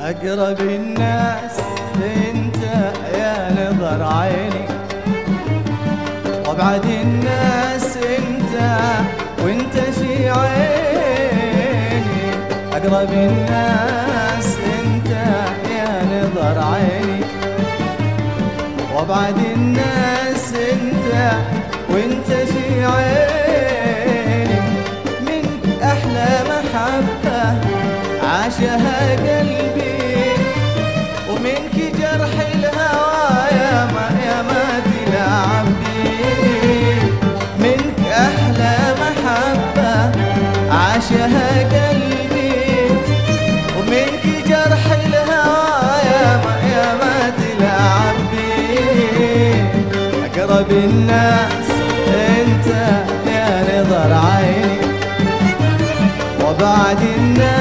أقرب الناس انت يا نظر عيني. وابعد الناس أنت وأنت في عيني. أقرب الناس أنت يا نظر عيني. وابعد الناس أنت وأنت في عيني. من أحلى محبة عاشها قلبي الناس انت يا نظر عيني وبعد الناس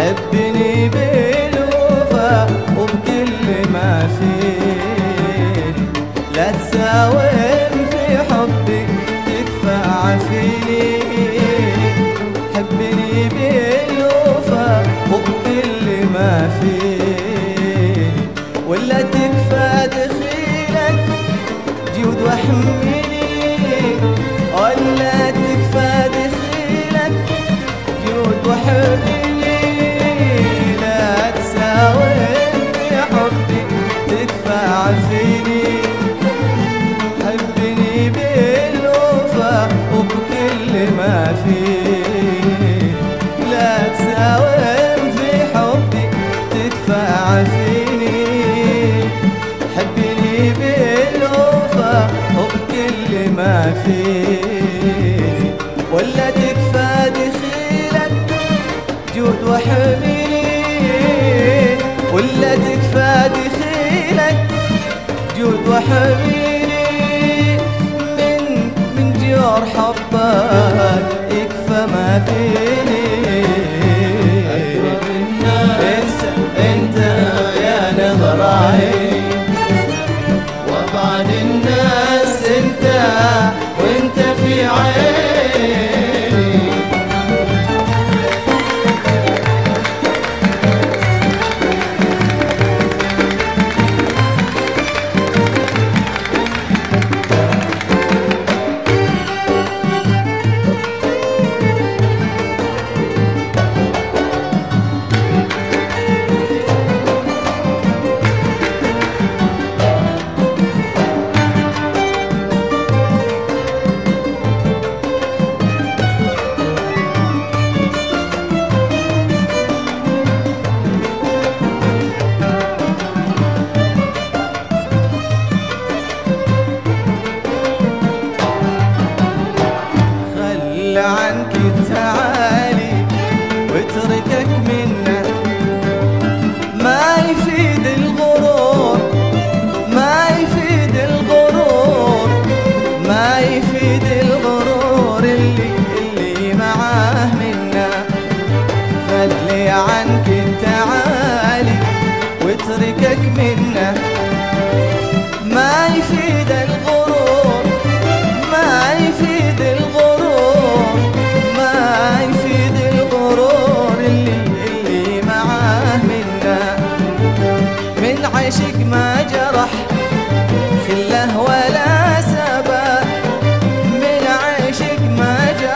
حبني بالوفا وبكل ما فيني لا تساوم في حبي تدفع فيني حبني بالوفا وبكل ما فيني ولا تكفى دخيلك جود واحميني جود وحنيني ولا تكفى دخيلك. جود وحنيني من من جور حبك يكفى ما فيني. انت إنت يا نظر عيني.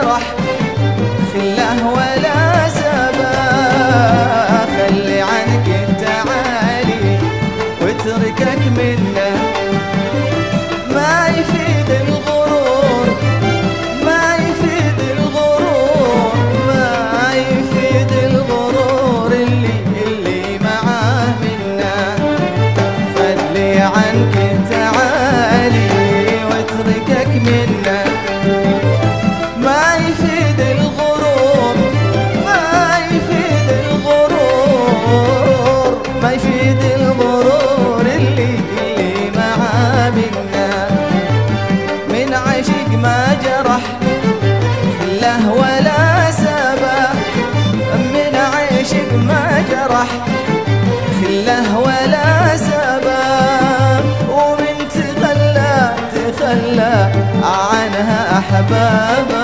说 عنها أحبابها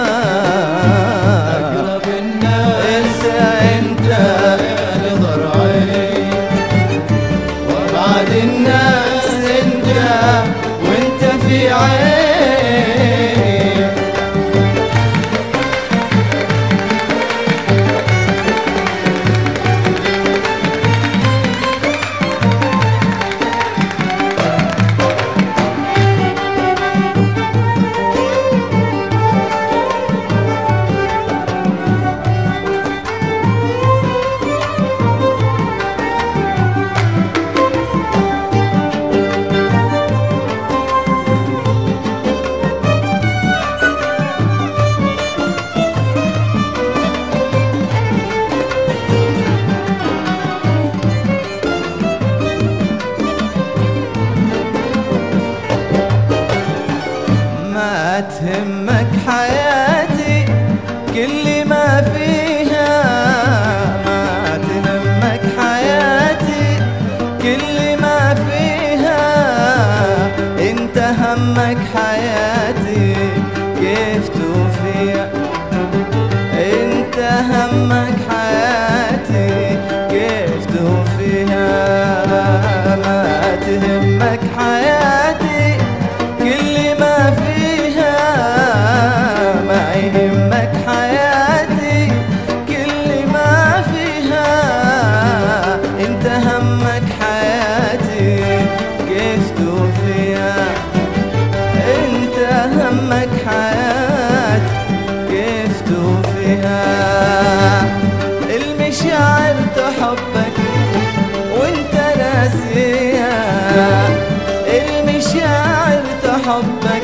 لا تهمك حياتي. همك حياتي كيف توفيها انت همك حياتي كيف توفيها المشاعر تحبك وانت ناسيها المشاعر تحبك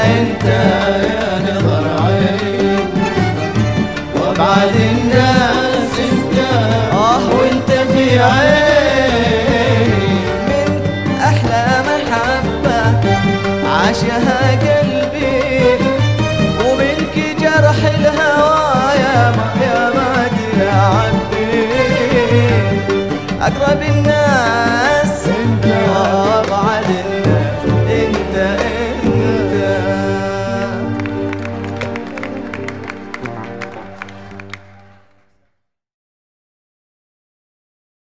mind.